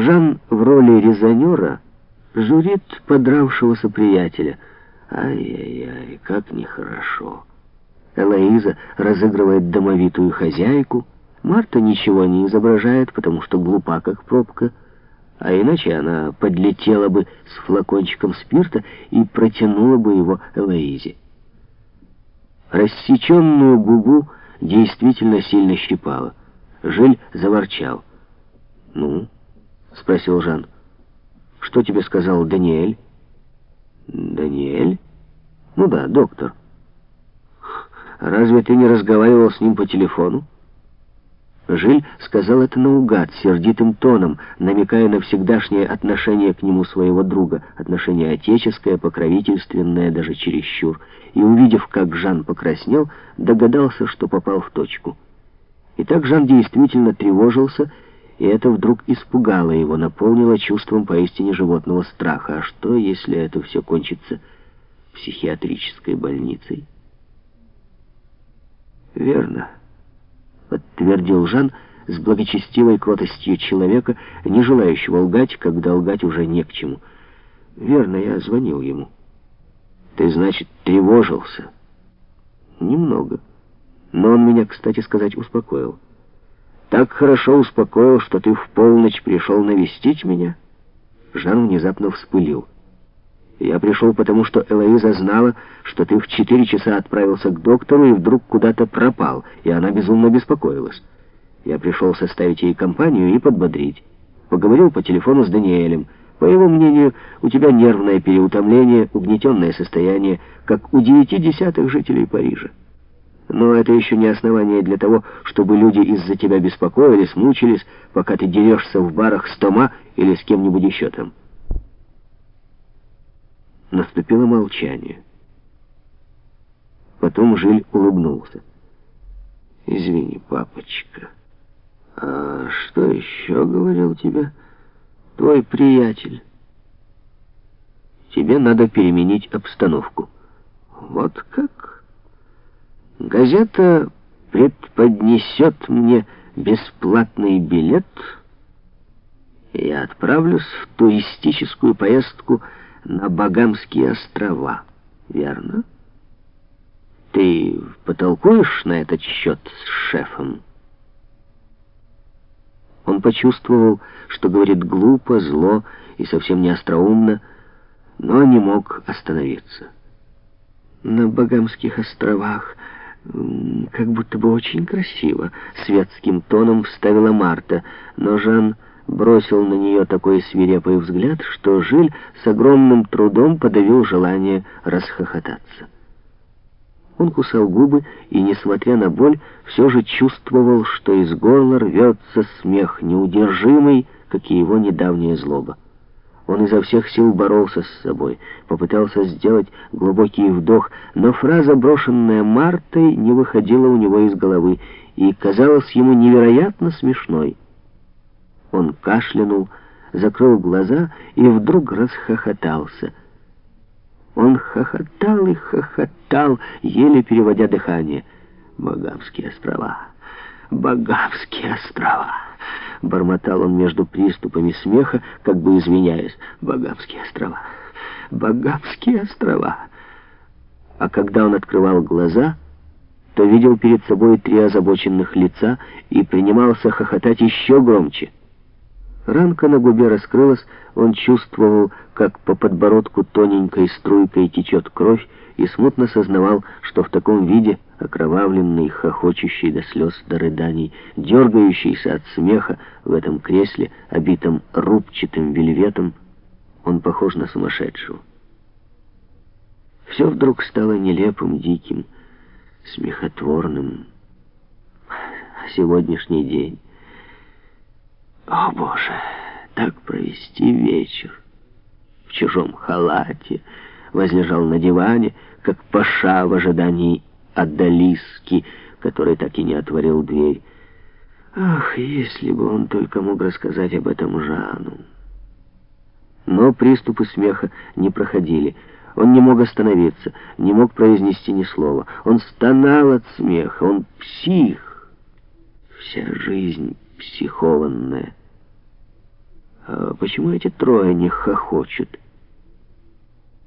Жан в роли резонера журит подравшегося приятеля. Ай-яй-яй, как нехорошо. Элоиза разыгрывает домовитую хозяйку. Марта ничего не изображает, потому что глупа, как пробка. А иначе она подлетела бы с флакончиком спирта и протянула бы его Элоизе. Рассеченную губу действительно сильно щипала. Жиль заворчал. «Ну?» — спросил Жан. «Что тебе сказал Даниэль?» «Даниэль? Ну да, доктор. Разве ты не разговаривал с ним по телефону?» Жиль сказал это наугад, сердитым тоном, намекая на всегдашнее отношение к нему своего друга, отношение отеческое, покровительственное, даже чересчур, и, увидев, как Жан покраснел, догадался, что попал в точку. И так Жан действительно тревожился, и это вдруг испугало его, наполнило чувством поистине животного страха. А что, если это все кончится психиатрической больницей? Верно подтвердил Жан с благочестивой кротостью человека, не желающего лгать, когда лгать уже не к чему. Верно, я звонил ему. Ты, значит, тревожился? Немного. Но он меня, кстати сказать, успокоил. Так хорошо успокоил, что ты в полночь пришел навестить меня? Жан внезапно вспылил. Я пришел потому, что Элоиза знала, что ты в четыре часа отправился к доктору и вдруг куда-то пропал, и она безумно беспокоилась. Я пришел составить ей компанию и подбодрить. Поговорил по телефону с Даниэлем. По его мнению, у тебя нервное переутомление, угнетенное состояние, как у девяти десятых жителей Парижа. Но это еще не основание для того, чтобы люди из-за тебя беспокоились, мучились, пока ты дерешься в барах с Тома или с кем-нибудь еще там. Наступило молчание. Потом Жиль улыбнулся. «Извини, папочка. А что еще говорил тебе твой приятель? Тебе надо переменить обстановку. Вот как? Газета предподнесет мне бесплатный билет, и я отправлюсь в туристическую поездку на Багамские острова, верно? Ты потолкуешь на этот счет с шефом? Он почувствовал, что говорит глупо, зло и совсем не остроумно, но не мог остановиться. На Багамских островах как будто бы очень красиво, светским тоном вставила Марта, но Жан бросил на нее такой свирепый взгляд, что Жиль с огромным трудом подавил желание расхохотаться. Он кусал губы и, несмотря на боль, все же чувствовал, что из горла рвется смех, неудержимый, как и его недавняя злоба. Он изо всех сил боролся с собой, попытался сделать глубокий вдох, но фраза, брошенная Мартой, не выходила у него из головы и казалась ему невероятно смешной. Он кашлянул, закрыл глаза и вдруг расхохотался. Он хохотал и хохотал, еле переводя дыхание. «Багамские острова! Багамские острова!» Бормотал он между приступами смеха, как бы извиняясь. «Багамские острова! Багамские острова!» А когда он открывал глаза, то видел перед собой три озабоченных лица и принимался хохотать еще громче. Ранка на губе раскрылась, он чувствовал, как по подбородку тоненькой струйкой течет кровь, и смутно сознавал, что в таком виде, окровавленный, хохочущий до слез, до рыданий, дергающийся от смеха в этом кресле, обитом рубчатым вельветом, он похож на сумасшедшего. Все вдруг стало нелепым, диким, смехотворным. Сегодняшний день о, Боже, так провести вечер. В чужом халате возлежал на диване, как паша в ожидании Адалиски, который так и не отворил дверь. Ах, если бы он только мог рассказать об этом Жану. Но приступы смеха не проходили. Он не мог остановиться, не мог произнести ни слова. Он стонал от смеха, он псих. Вся жизнь психованная. А почему эти трое не хохочут?